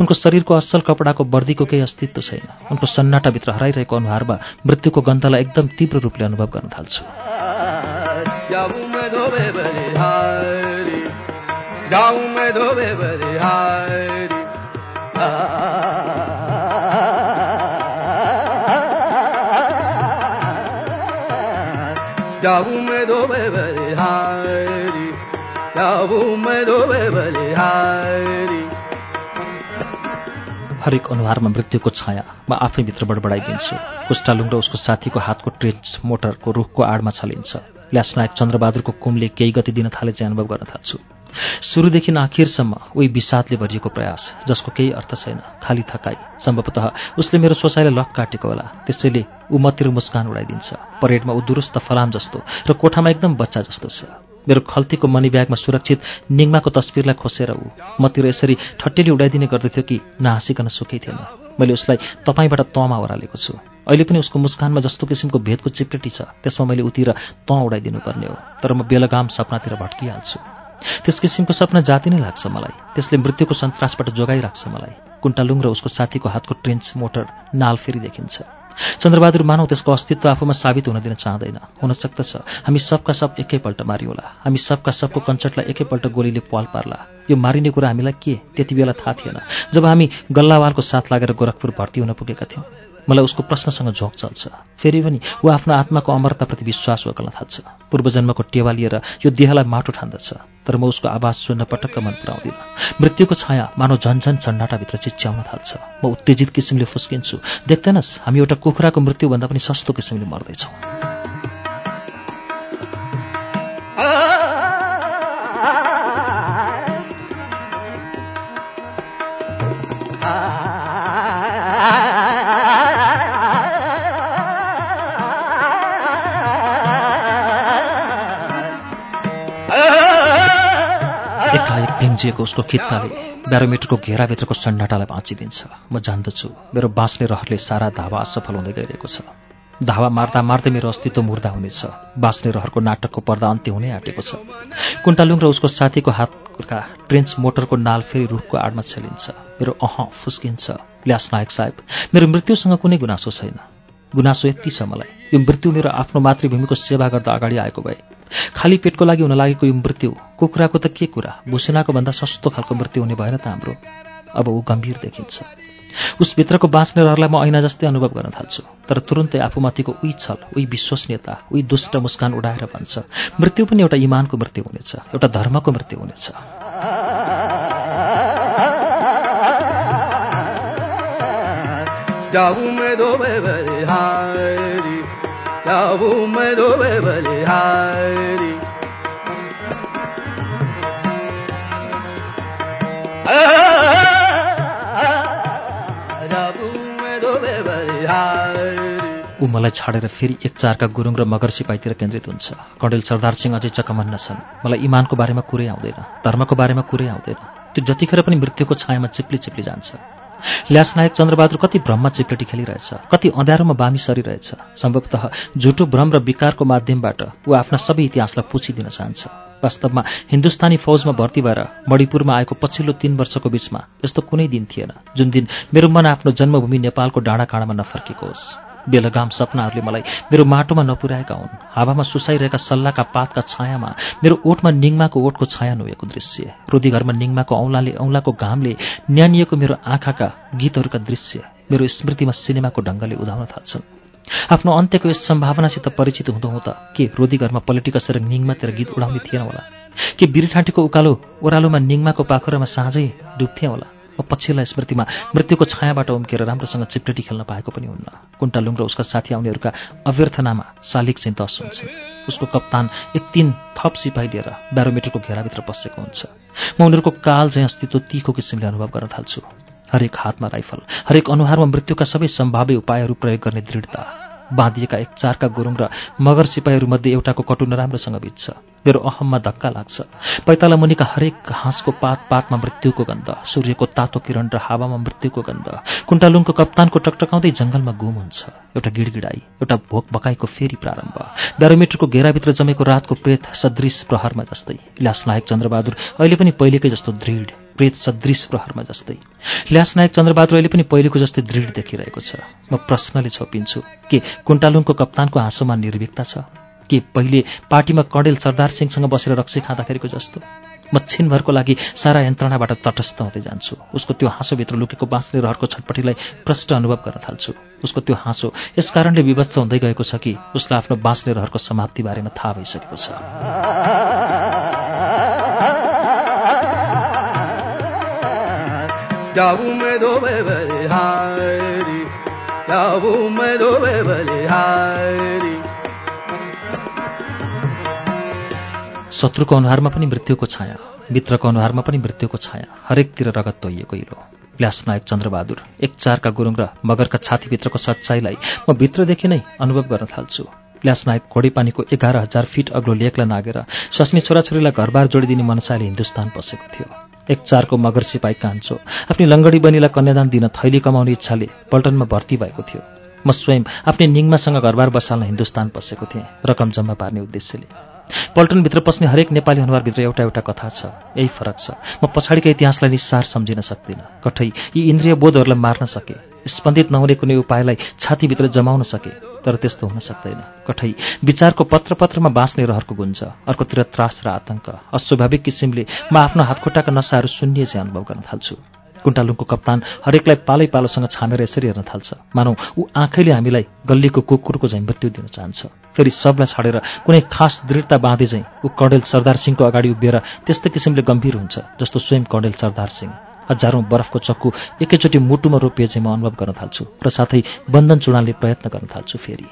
उनको शरीरको असल कपडाको वर्दीको केही अस्तित्व छैन। उनको सन्नाटाभित्र हराइरहेको अनुहारमा मृत्युको गन्धलाई एकदम तीव्र रूपले अनुभव गर्न थाल्छु। जाऊं हरेक अनुहारमा मृत्युको छाया म आफैभित्र बडबडाइदिन्छु। कुष्ठालुङ र उसको साथीको हातको ट्रेच मोटरको रुखको आडमा छलिन्छ। ल्यासनायक चन्द्रबहादुरको कुमले केही गति दिन थाले चाहिँ अनुभव गर्न थाल्छु। सुरुदेखि आखिरसम्म उही विषादले भरिएको प्रयास जसको केही अर्थ छैन। खाली थकाई। सम्भवतः उसले मेरो सोचाइलाई लक काटेको होला। त्यसैले ऊ मतिर मुस्कान उडाइदिन्छ। परेडमा ऊ दुरुस्त फलाम जस्तो र कोठामा एकदम बच्चा जस्तो छ। मेरो खल्तीको मनी ब्यागमा सुरक्षित निङ्माको तस्विरलाई खोसेर ऊ। मतिर यसरी ठट्टेली उडाइदिने गर्दथ्यो कि नहाँसिकन सुकै थिएन। मैले उसलाई तपाईँबाट तँमा ओह्रालेको छु। अहिले पनि उसको मुस्कानमा जस्तो किसिमको भेदको चिप्लेटी छ। त्यसमा मैले उतिर तँ उडाइदिनु पर्ने हो। तर म बेलगाम सपनातिर भट्किहाल्छु। त्यस किसिमको सपना जाति नै लाग्छ मलाई। त्यसले मृत्युको सन्तासबाट जोगाइराख्छ मलाई। कुन्टालुङ र उसको साथीको हातको ट्रेन्च मोटर नाल फेरि देखिन्छ। चन्द्रबहादुर मानव त्यसको अस्तित्व आफूमा साबित हुन दिन चाहँदैन। हुन सक्दछ। हामी सबका सब एकैपल्ट मारियोला। हामी सबका सबको कन्सर्टलाई एकैपल्ट गोलीले पाल पार्ला। यो मारिने कुरा हामीलाई के? त्यति बेला थाहा थिएन। जब हामी गल्लावालको साथ लागेर गोरखपुर भर्ती हुन पुगेका थियौँ। मलाई उसको प्रश्नसँग झोक चल्छ। फेरि पनि ऊ आफ्नो आत्माको अमरताप्रति विश्वास वकल्न थाल्छ। पूर्वजन्मको टेवा लिएर यो देहलाई माटो ठान्दछ तर म उसको आवाज सुन्न पटक्क मन पराउँदिनँ मृत्युको छाया मानव झन्झन सन्नाटाभित्र चिच्याउन थाल्छ। म उत्तेजित किसिमले फुस्किन्छु। देख्दैनस् हामी एउटा कुखुराको मृत्युभन्दा पनि सस्तो किसिमले मर्दैछौँ। भिम्जिएको उसको खित्काले ब्यारोमिटरको घेराभित्रको सन्नाटालाई भाँचिदिन्छ म जान्दछु। मेरो बाँच्ने रहरले सारा धावा असफल हुँदै गइरहेको छ। धावा मार्दा मार्दै मेरो अस्तित्व मुर्दा हुनेछ। बाँच्ने रहरको नाटकको पर्दा अन्त्य हुनै आँटेको छ। कुन्टालुङ र उसको साथीको हातका ट्रेन्च मोटरको नाल फेरि रुखको आडमा छेलिन्छ। मेरो अह फुस्किन्छ। ल्यास नायक साहेब मेरो मृत्युसँग कुनै गुनासो छैन। गुनासो यति छ मलाई। यो मृत्यु मेरो आफ्नो मातृभूमिको सेवा गर्दा अगाडि आएको भए खाली पेटको लागि हुन लागेको यो मृत्यु कुखुराको त के कुरा? भुसिनाको भन्दा सस्तो खालको मृत्यु हुने भएन त हाम्रो। अब ऊ गम्भीर देखिन्छ। उसभित्रको बाँच्ने रहरलाई म ऐना जस्तै अनुभव गर्न थाल्छु। तर तुरुन्तै आफूमाथिको उही छल उही विश्वसनीयता उही दुष्ट मुस्कान उडाएर भन्छ। मृत्यु पनि एउटा इमानको मृत्यु हुनेछ एउटा धर्मको मृत्यु हुनेछ। जाऊ जाऊ मैं बलिहारी ऊ मलाई छाडेर फेरि एक चारका गुरुङ र मगर सिपाहीतिर केन्द्रित हुन्छ। कडेल सरदार सिंह अझै चकमन्न छन्। मलाई इमानको बारेमा कुरै आउँदैन। धर्मको बारेमा कुरै आउँदैन। त्यो जतिखेर पनि मृत्युको छायामा चिप्ली चिप्ली जान्छ। ल्यास नायक चन्द्रबहादुर कति भ्रममा चिप्लेटी खेलिरहेछ कति अँध्यारोमा बामी सरिरहेछ। सम्भवतः झुटो भ्रम र विकारको माध्यमबाट ऊ आफ्ना सबै इतिहासलाई पुछिदिन चाहन्छ। वास्तवमा हिन्दुस्तानी फौजमा भर्ती भएर मणिपुरमा आएको पछिल्लो तीन वर्षको बीचमा यस्तो कुनै दिन थिएन जुन दिन मेरो मन आफ्नो जन्मभूमि नेपालको डाँडाकाँडामा नफर्केको होस्। बेलगाम सपनाहरूले मलाई मेरो माटोमा नपुर्याएका हुन् हावामा सुसाइरहेका सल्लाहका पातका छायामा मेरो ओठमा निङमाको ओठको छाया नोएको दृश्य रोदी घरमा निङमाको औँलाले औँलाको घामले न्यानिएको मेरो आँखाका गीतहरूका दृश्य मेरो स्मृतिमा सिनेमाको ढङ्गले उदाउन थाल्छन्। आफ्नो अन्त्यको यस सम्भावनासित परिचित हुँदो के रोदी घरमा पलेटी कसेर निङमातिर गीत उडाउने थिएन होला? के बिरठाँटीको उकालो ओह्रालोमा निङमाको पाखुरामा साँझै डुब्थेँ होला? म पछिल्ला स्मृतिमा मृत्युको छायाबाट उम्केर राम्रोसँग चिप्लेटी खेल्न पाएको पनि हुन्न। कुन्टालुङ र उसका साथी आउनेहरूका अव्यर्थनामा शालिक चाहिँ दस हुन्छन् उसको कप्तान एक तिन थप सिपाही लिएर ब्यारोमिटरको घेराभित्र बसेको हुन्छ। म उनीहरूको काल चाहिँ अस्तित्व तीखो किसिमले अनुभव गर्न थाल्छु। हरेक हातमा राइफल हरेक अनुहारमा मृत्युका सबै सम्भाव्य उपायहरू प्रयोग गर्ने दृढता। बाँधिएका एक चारका गुरुङ र मगर सिपाहीहरूमध्ये एउटाको कटु नराम्रोसँग बित्छ। मेरो अहममा धक्का लाग्छ। पैताला मुनिका हरेक घाँसको पात पातमा मृत्युको गन्ध सूर्यको तातो किरण र हावामा मृत्युको गन्ध कुण्टालुङको कप्तानको टकटकाउँदै जङ्गलमा गुम हुन्छ। एउटा गिडगिडाई एउटा भोक बकाईको फेरि प्रारम्भ। ब्यारोमिटरको घेराभित्र जमेको रातको प्रेत सदृश प्रहरमा जस्तै। इलास नायक चन्द्रबहादुर अहिले पनि पहिलेकै जस्तो दृढ। प्रेत सदृश प्रहरमा जस्तै। ल्यास नायक चन्द्रबहादुर अहिले पनि पहिलेको जस्तै दृढ देखिरहेको छ। म प्रश्नले छोपिन्छु के कुण्टालुङको कप्तानको हाँसोमा निर्भीकता छ? के पहिले पार्टीमा कडेल सरदार सिंहसँग बसेर रक्सी खाँदाखेरिको जस्तो? म छिनभरको लागि सारा यन्त्रणाबाट तटस्थ हुँदै जान्छु। उसको त्यो हाँसोभित्र लुकेको बाँच्ने रहरको छटपट्टिलाई प्रष्ट अनुभव गर्न थाल्छु। उसको त्यो हाँसो यस कारणले विवत्स हुँदै गएको छ कि उसलाई आफ्नो बाँच्ने रहरको समाप्ति बारेमा थाहा भइसकेको छ। शत्रुको अनुहारमा पनि मृत्युको छाया मित्रको अनुहारमा पनि मृत्युको छाया हरेकतिर रगत तोइएको हिलो व्यास नायक चन्द्रबहादुर एक चारका गुरुङ र मगरका छातीभित्रको सच्चाइलाई म भित्रदेखि नै अनुभव गर्न थाल्छु। व्यास नायक घोडीपानीको एघार हजार फिट अग्लो लेकलाई नागेर स्वास्नी छोराछोरीलाई घरबार जोडिदिने मनसाले हिन्दुस्तान पसेको थियो। एक चारको मगर सिपाही कान्छो। आफ्नो लङ्गडी बनीलाई कन्यादान दिन थैली कमाउने इच्छाले पल्टनमा भर्ती भएको थियो। म स्वयं आफ्नै निङमासँग घरबार बसाल्न हिन्दुस्तान पसेको थिएँ रकम जम्मा पार्ने उद्देश्यले। पल्टनभित्र पस्ने हरेक नेपाली अनुहारभित्र एउटा एउटा कथा छ यही फरक छ। म पछाडिका इतिहासलाई निस्सार सम्झिन सक्दिनँ। कठै यी इन्द्रिय बोधहरूलाई मार्न सके। स्पन्दित नहुने कुनै उपायलाई छातीभित्र जमाउन सके तर त्यस्तो हुन सक्दैन। कठै विचारको पत्र पत्रमा बाँच्ने रहरको गुन्छ अर्कोतिर त्रास र आतंक। अस्वाभाविक किसिमले म आफ्नो हातखुट्टाका नसाहरू शून्य चाहिँ अनुभव गर्न थाल्छु। कुण्टालुङको कप्तान हरेकलाई पालै पालोसँग छामेर यसरी हेर्न थाल्छ। मानौ ऊ आँखैले हामीलाई गल्लीको कुकुरको झैँ मृत्यु दिन चाहन्छ। फेरि सबलाई छाडेर कुनै खास दृढता बाँधे चाहिँ ऊ कडेल सरदार सिंहको अगाडि उभिएर त्यस्तै किसिमले गम्भीर हुन्छ जस्तो स्वयं कडेल सरदार सिंह। हजारौँ बरफको चक्कु एकैचोटि मुटुमा रोपिए चाहिँ म अनुभव गर्न थाल्छु र साथै बन्धन चुडानले प्रयत्न गर्न थाल्छु फेरि।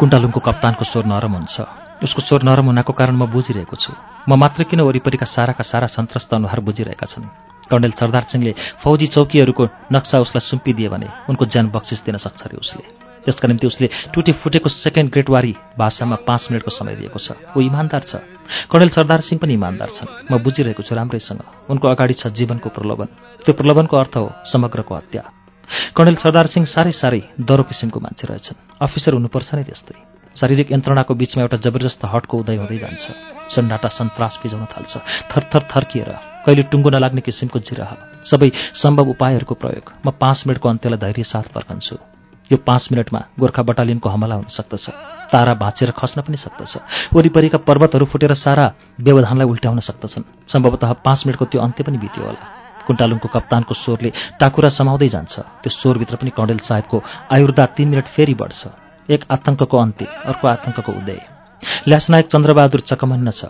कुण्टालुङको कप्तानको स्वर नरम हुन्छ। उसको स्वर नरम हुनाको कारण म बुझिरहेको छु। म मात्र किन वरिपरिका साराका सारा सन्त्रस्त अनुहार बुझिरहेका छन्? कर्णेल सरदार सिंहले फौजी चौकीहरूको नक्सा उसलाई सुम्पिदिए भने उनको ज्यान बक्सिस दिन सक्छ अरे उसले। त्यसका निम्ति उसले टुटी फुटेको सेकेन्ड ग्रेडवारी भाषामा पाँच मिनटको समय दिएको छ। ऊ इमान्दार छ। कर्णेल सरदार सिंह पनि इमान्दार छन्। म बुझिरहेको छु राम्रैसँग। उनको अगाडि छ जीवनको प्रलोभन। त्यो प्रलोभनको अर्थ हो समग्रको हत्या। कर्णेल सरदार सिंह साह्रै साह्रै दरो किसिमको मान्छे रहेछन्। अफिसर हुनुपर्छ नै त्यस्तै। शारीरिक यन्त्रणाको बीचमा एउटा जबरजस्त हटको उदय हुँदै जान्छ। सन्नाटा सन्तास फिजाउन थाल्छ। थरथर थर्किएर कहिले टुङ्गो नलाग्ने किसिमको जिराह सबै सम्भव उपायहरूको प्रयोग। म पाँच मिनटको अन्त्यलाई धैर्य साथ फर्कन्छु। यो पाँच मिनटमा गोर्खा बटालियनको हमला हुन सक्दछ। तारा भाँचेर खस्न पनि सक्दछ। वरिपरिका पर्वतहरू फुटेर सारा व्यवधानलाई उल्ट्याउन सक्दछन्। सम्भवतः पाँच मिनटको त्यो अन्त्य पनि बित्यो होला। कुण्टालुङको कप्तानको स्वरले टाकुरा समाउँदै जान्छ। त्यो स्वरभित्र पनि कणेल साहेबको आयुर्दा तीन मिनट फेरि बढ्छ। एक आतङ्कको अन्त्य अर्को आतङ्कको उदय। ल्यासनायक चन्द्रबहादुर चकमन्न छ।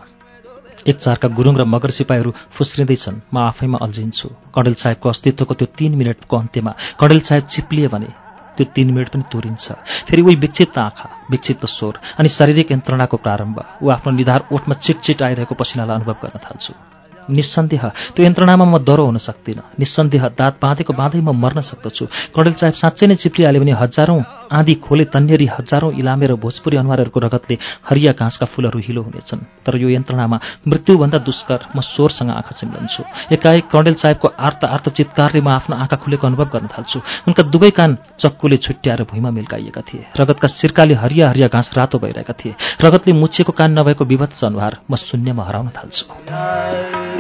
एक चारका गुरुङ र मगर सिपाहीहरू फुस्रिँदैछन्। म आफैमा अल्झिन्छु। कणेल साहेबको अस्तित्वको त्यो तीन मिनटको अन्त्यमा कणेल साहेब चिप्लिए भने त्यो तीन मिनट पनि तुरिन्छ। फेरि उही विक्षिप्त आँखा विक्षिप्त स्वर अनि शारीरिक यन्त्रणाको प्रारम्भ। ऊ आफ्नो निधार ओठमा चिटचिट आइरहेको पसिनालाई अनुभव गर्न थाल्छु। निस्सन्देह। त्यो यन्त्रणामा म डह्रो हुन सक्दिनँ। निस्सन्देह दाँत बाँधेको बाँधै म मर्न सक्दछु। कणेल साहेब साँच्चै नै चिप्लिहाल्यो भने हजारौँ आँधी खोले तन्नेरी हजारौँ इलामे र भोजपुरी अनुहारहरूको रगतले हरिया घाँसका फूलहरू हिलो हुनेछन्। तर यो यन्त्रणामा मृत्युभन्दा दुष्कर म स्वरसँग आँखा चिम्लन्छु। एकाएक कर्णेल साहेबको आर्त आर्त चितकारले म आफ्नो आँखा खुलेको अनुभव गर्न थाल्छु। उनका दुवै कान चक्कुले छुट्याएर भुइँमा मिल्काइएका थिए। रगतका सिर्काले हरिया हरिया घाँस रातो भइरहेका थिए। रगतले मुछिएको कान नभएको विभत्स अनुहार म शून्यमा हराउन थाल्छु।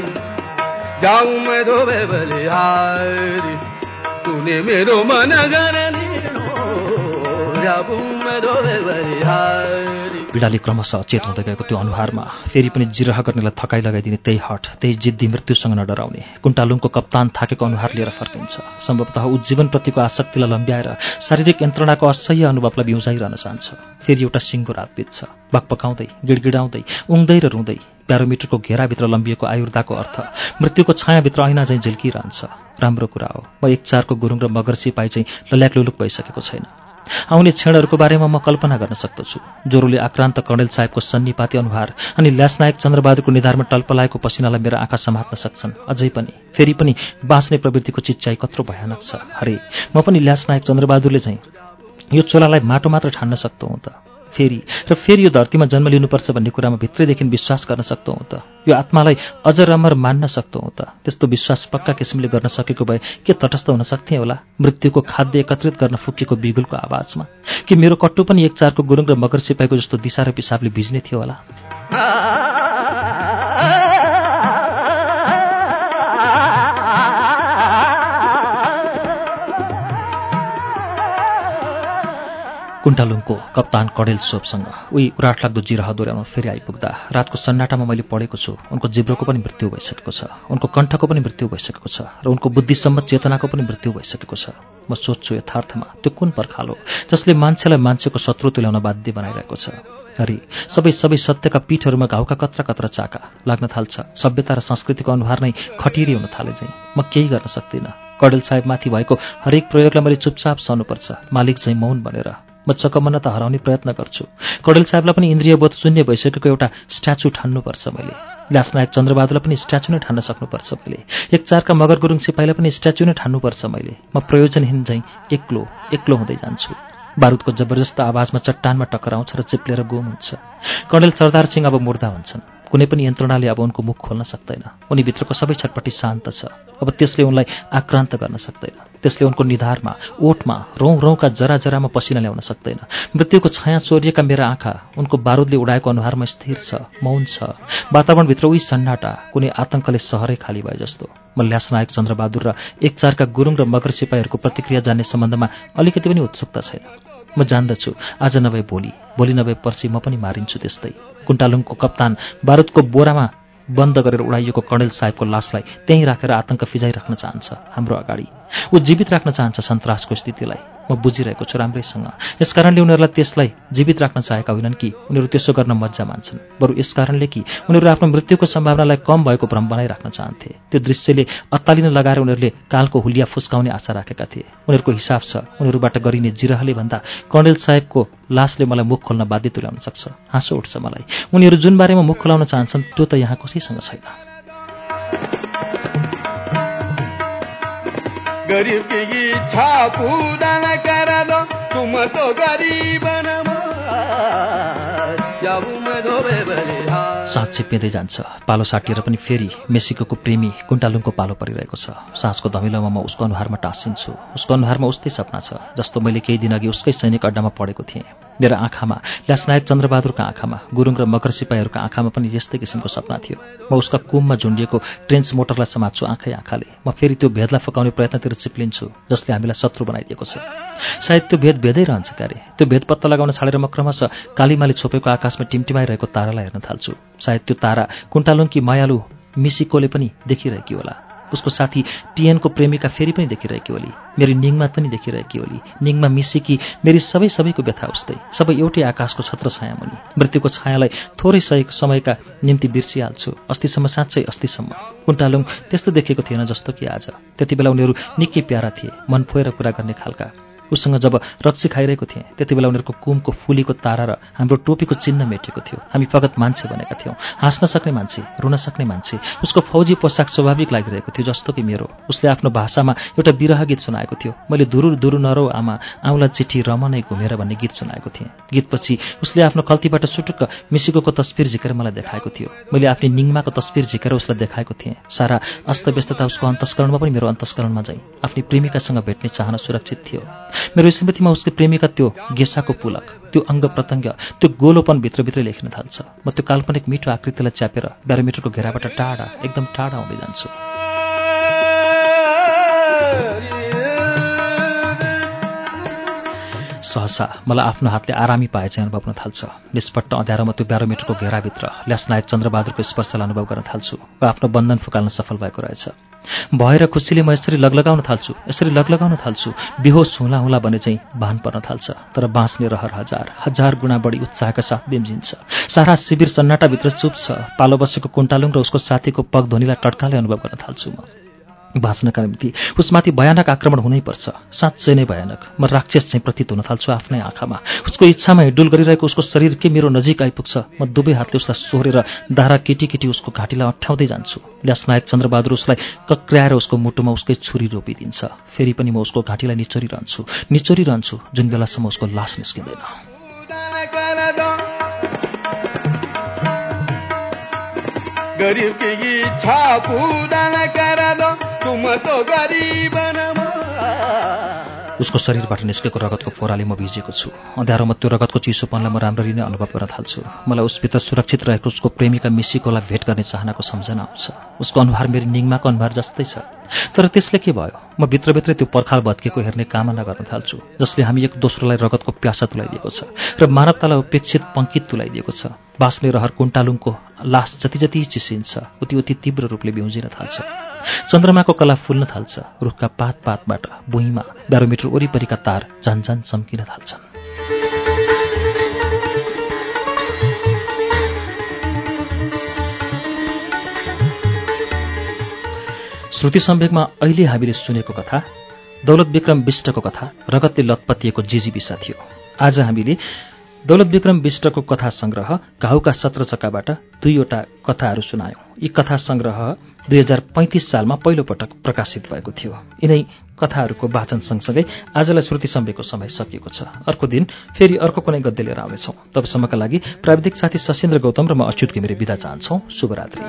मेरो मन पीडाले क्रमशः अचेत हुँदै गएको त्यो अनुहारमा फेरि पनि जिरह गर्नेलाई थकाइ लगाइदिने त्यही हट त्यही जिद्दी मृत्युसँग नडराउने कुण्टालुङको कप्तान थाकेको अनुहार लिएर फर्किन्छ सम्भवतः उज्जीवनप्रतिको आसक्तिलाई लम्ब्याएर शारीरिक यन्त्रणाको असह्य अनुभवलाई बिउजाइरहन चाहन्छ फेरि एउटा सिङ्गो रात बित्छ बकपकाउँदै गिडगिडाउँदै उङ्दै र रुँदै प्यारोमिटरको घेराभित्र लम्बिएको आयुर्दाको अर्थ मृत्युको छायाभित्र ऐना चाहिँ झिल्किरहन्छ। राम्रो कुरा हो। म एक चारको गुरुङ र मगर सिपाही चाहिँ लल्याक लुलुक भइसकेको छैन। आउने क्षणहरूको बारेमा म कल्पना गर्न सक्दछु। ज्वरोले आक्रान्त कर्णेल साहेबको सन्निपाती अनुहार अनि ल्यासनायक चन्द्रबहादुरको निधारमा टल्पलाएको पसिनालाई मेरा आँखा समात्न सक्छन्। अझै पनि फेरि पनि बाँच्ने प्रवृत्तिको चिच्चाइ कत्रो भयानक छ। हरे म पनि ल्यासनायक चन्द्रबहादुरले चाहिँ यो चोलालाई माटो मात्र ठान्न सक्दो हुँ त। फेरि। र फेरि यो धरतीमा जन्म लिनुपर्छ भन्ने कुरामा भित्रैदेखि विश्वास गर्न सक्दो हुँ त। यो आत्मालाई अझ रमर मान्न सक्दो हुँ त। त्यस्तो विश्वास पक्का किसिमले गर्न सकेको भए के तटस्थ हुन सक्थेँ होला? मृत्युको खाद्य एकत्रित गर्न फुकेको बिगुलको आवाजमा। कि मेरो कट्टु पनि एक चारको गुरुङ र मगर सिपाहीको जस्तो दिशा र पिसाबले भिज्ने थियो होला? कुण्टालुङको कप्तान कडेल सोपसँग उही उराट लाग्दो जिरह दोहोऱ्याउन फेरि आइपुग्दा रातको सन्नाटामा मैले पढेको छु। उनको जिब्रोको पनि मृत्यु भइसकेको छ। उनको कण्ठको पनि मृत्यु भइसकेको छ र उनको बुद्धिसम्म चेतनाको पनि मृत्यु भइसकेको छ। म सोध्छु यथार्थमा त्यो कुन पर्खालो? जसले मान्छेलाई मान्छेको शत्रु तुल्याउन बाध्य बनाइरहेको छ। अरे सबै सबै सत्यका पीठहरूमा घाउका कत्रा कत्रा चाका। लाग्न थाल्छ सभ्यता र संस्कृतिको अनुहार नै खटिरी हुन थाले चाहिँ म केही गर्न सक्दिनँ। कडेल साहेब माथि भएको हरेक प्रयोगलाई मैले चुपचाप सहनुपर्छ। मालिक चाहिँ मौन बनेर। म चकमन्नता हराउने प्रयत्न गर्छु। कडेल साहेबलाई पनि इन्द्रिय बोध शून्य भइसकेको एउटा स्ट्याचु ठान्नुपर्छ मैले। लासनायक चन्द्रबहादुरलाई पनि स्ट्याचु नै ठान्न सक्नुपर्छ मैले। एक चारका मगर गुरुङ सिपाहीलाई पनि स्ट्याचु नै ठान्नुपर्छ मैले। म प्रयोजनहीन चाहिँ एक्लो एक्लो हुँदै जान्छु। बारुदको जबरजस्त आवाजमा चट्टानमा टकराउँछ र चिप्लेर गोम हुन्छ। कर्णेल सरदार सिंह अब मुर्दा हुन्छन्। कुनै पनि यन्त्रणाले अब उनको मुख खोल्न सक्दैन। उनीभित्रको सबै छटपट्टि शान्त छ। अब त्यसले उनलाई आक्रान्त गर्न सक्दैन। त्यसले उनको निधारमा ओठमा रौँ रौँका जरा जरामा पसिना ल्याउन सक्दैन। मृत्युको छाया चोरिएका मेरा आँखा उनको बारुदले उडाएको अनुहारमा स्थिर छ मौन छ। वातावरणभित्र उही सन्नाटा कुनै आतंकले सहरै खाली भए जस्तो। म ल्यासनायक चन्द्रबहादुर र एक चारका गुरुङ र मगर सिपाहीहरूको प्रतिक्रिया जान्ने सम्बन्धमा अलिकति पनि उत्सुकता छैन। म जान्दछु। आज नभए भोलि भोलि नभए पर्सि म पनि मारिन्छु त्यस्तै। कुण्टालुङको कप्तान बारुदको बोरामा बन्द गरेर उडाइएको कर्णेल साहेबको लासलाई त्यहीँ राखेर आतंक फिजाइराख्न चाहन्छ। हाम्रो अगाडि। ऊ जीवित राख्न चाहन्छ सन्तासको स्थितिलाई। म बुझिरहेको छु राम्रैसँग। यसकारणले उनीहरूलाई त्यसलाई जीवित राख्न चाहेका होइनन् कि उनीहरू त्यसो गर्न मजा मान्छन्। बरु यसकारणले कि उनीहरू आफ्नो मृत्युको सम्भावनालाई कम भएको भ्रम बनाइराख्न चाहन्थे। त्यो दृश्यले अत्तालिन लगाएर उनीहरूले कालको हुलिया फुस्काउने आशा राखेका थिए। उनीहरूको हिसाब छ उनीहरूबाट गरिने जिरहले भन्दा कर्णेल साहेबको लासले मलाई मुख खोल्न बाध्य तुल्याउन सक्छ। हाँसो उठ्छ मलाई। उनीहरू जुन बारेमा मुख खोलाउन चाहन्छन् त्यो त यहाँ कसैसँग छैन। गरीब की तुम साँझ छिप्पिँदै जान्छ। पालो साटिएर पनि फेरि मेसिकोको प्रेमी कुण्टालुङको पालो परिरहेको छ। साँझको धमिलोमा म उसको अनुहारमा टाँसिन्छु। उसको अनुहारमा उस्तै सपना छ। जस्तो मैले केही दिन अघि उसकै सैनिक अड्डामा पढेको थिएँ। मेरा आँखामा ल्यासनायक चन्द्रबहादुरका आँखामा गुरुङ र मकर सिपाहीहरूका आँखामा पनि यस्तै किसिमको सपना थियो। म उसका कुममा झुन्डिएको ट्रेन्च मोटरलाई समात्छु आँखै आँखाले। म फेरि त्यो भेदलाई फकाउने प्रयत्नतिर चिप्लिन्छु जसले हामीलाई शत्रु बनाइदिएको छ। सायद त्यो भेद भेदै रहन्छ क्यारे। त्यो भेद पत्ता लगाउन छाडेर म क्रमशः कालीमाली छोपेको आकाशमा टिमटिमाइरहेको तारालाई हेर्न थाल्छु। सायद त्यो तारा कुण्टालुङ्की मायालु मिसिकोले पनि देखिरहेकी होला। उसको साथी टिएनको प्रेमिका फेरि पनि देखिरहेकी होली मेरी निङमा पनि देखिरहेकी होली निङमा मिसिकी मेरी सबै सबैको व्यथा उस्तै। सबै एउटै आकाशको छत्र छाया मुनि। मृत्युको छायालाई थोरै सही समयका निम्ति बिर्सिहाल्छु। अस्तिसम्म साँच्चै अस्तिसम्म। कुन्टालुङ त्यस्तो देखेको थिएन जस्तो कि आज। त्यति बेला उनीहरू निकै प्यारा थिए। मन फोएर कुरा गर्ने खालका। उसँग जब रक्सी खाइरहेको थिएँ त्यति बेला उनीहरूको कुमको फुलीको तारा र हाम्रो टोपीको चिन्ह मेटेको थियो। हामी फगत मान्छे बनेका थियौँ। हाँस्न सक्ने मान्छे रुन सक्ने मान्छे उसको फौजी पोसाक स्वाभाविक लागिरहेको थियो जस्तो कि मेरो। उसले आफ्नो भाषामा एउटा विरह गीत सुनाएको थियो। मैले धुरु धुरु नरौ आमा आउँला चिठी रमनै घुमेर भन्ने गीत सुनाएको थिएँ। गीतपछि उसले आफ्नो खल्तीबाट सुटुक्क मिसिको तस्विर झिकेर मलाई देखाएको थियो। मैले आफ्नो निङमाको तस्विर झिकेर उसलाई देखाएको थिएँ। सारा अस्तव्यस्तता उसको अन्तस्करणमा पनि मेरो अन्तस्करणमा चाहिँ आफ्नै प्रेमिकासँग भेट्ने चाहना सुरक्षित थियो। मेरो स्मृतिमा उसको प्रेमिका त्यो गेसाको पुलक त्यो अङ्ग प्रत्यङ्ग त्यो गोलोपन भित्रभित्रै लेख्न थाल्छ। म त्यो काल्पनिक मिठो आकृतिलाई च्यापेर ब्यारोमिटरको घेराबाट टाढा एकदम टाढा आउँदै जान्छु। सहसा मलाई आफ्नो हातले आरामी पाए चाहिँ अनुभव हुन थाल्छ। निष्पट्ट अँध्यारोमा त्यो ब्यारोमिटरको घेराभित्र ल्यासनायक चन्द्रबहादुरको स्पर्शलाई अनुभव गर्न थाल्छु र आफ्नो बन्धन फुकाल्न सफल भएको रहेछ। भएर खुसीले म यसरी लगलगाउन थाल्छु यसरी लगलगाउन थाल्छु बेहोस हुँला हुँला भने चाहिँ भान पर्न थाल्छ। तर बाँच्ने रहर हजार हजार गुणा बढी उत्साहका साथ बेम्जिन्छ। सारा शिविर सन्नाटाभित्र चुप छ पालो बसेको कुन्टालुङ र उसको साथीको पग ध्वनिलाई टट्काले अनुभव गर्न थाल्छु म। बाँच्नका निम्ति। उसमाथि भयानक आक्रमण हुनैपर्छ साँच्चै नै भयानक। म राक्षस चाहिँ प्रतीत हुन थाल्छु आफ्नै आँखामा। उसको इच्छामा हिडुल गरिरहेको उसको शरीर के मेरो नजिक आइपुग्छ? म दुवै हातले उसलाई सोहोरेर दारा केटी केटी उसको घाँटीलाई अठ्याउँदै जान्छु। ल्यासनायक चन्द्रबहादुर उसलाई कक्र्याएर उसको मुटुमा उसकै छुरी रोपिदिन्छ। फेरि पनि म उसको घाँटीलाई निचोरिरहन्छु निचोरिरहन्छु जुन बेलासम्म उसको लास निस्किँदैन। उसको शरीरबाट निस्केको रगतको फोराले म भिजेको छु। अँध्यारोमा त्यो रगतको चिसोपनलाई म राम्ररी नै अनुभव गर्न थाल्छु। मलाई उसभित्र सुरक्षित रहेको उसको प्रेमिका मिसिकोलाई भेट गर्ने चाहनाको सम्झना आउँछ उसको अनुहार मेरो निङमाको अनुहार जस्तै छ। तर त्यसले के भयो? म भित्रभित्रै त्यो पर्खाल भत्केको हेर्ने कामना गर्न थाल्छु जसले हामी एक दोस्रोलाई रगतको प्यासा तुलाइदिएको छ र मानवतालाई उपेक्षित पङ्कित तुलाइदिएको छ। बाँच्ने रहर कुन्टालुङको लास जति जति चिसिन्छ उति उति तीव्र रूपले बिउजिन थाल्छ। चन्द्रमाको कला फुल्न थाल्छ रुखका पात पातबाट भुइँमा ब्यारोमिटर वरिपरिका तार झन् झन् चम्किन थाल्छन्। श्रुति सम्वेकमा अहिले हामीले सुनेको कथा दौलत विक्रम विष्टको कथा रगतले लतपतिएको जिजीविसा थियो। आज हामीले दौलत विक्रम विष्टको कथा सङ्ग्रह घाउका सत्र चक्काबाट दुईवटा कथाहरू सुनायौं। यी कथा सङ्ग्रह दुई हजार पैँतिस सालमा पहिलो पटक प्रकाशित भएको थियो। यिनै कथाहरूको वाचन सँगसँगै आजलाई श्रुति सम्वेकको समय सकिएको छ। अर्को दिन फेरि अर्को कुनै गद्य लिएर आउनेछौँ। तबसम्मका लागि प्राविधिक साथी सशेन्द्र गौतम र म अच्युत घिमिरे विदा चाहन्छौ। शुभरात्री।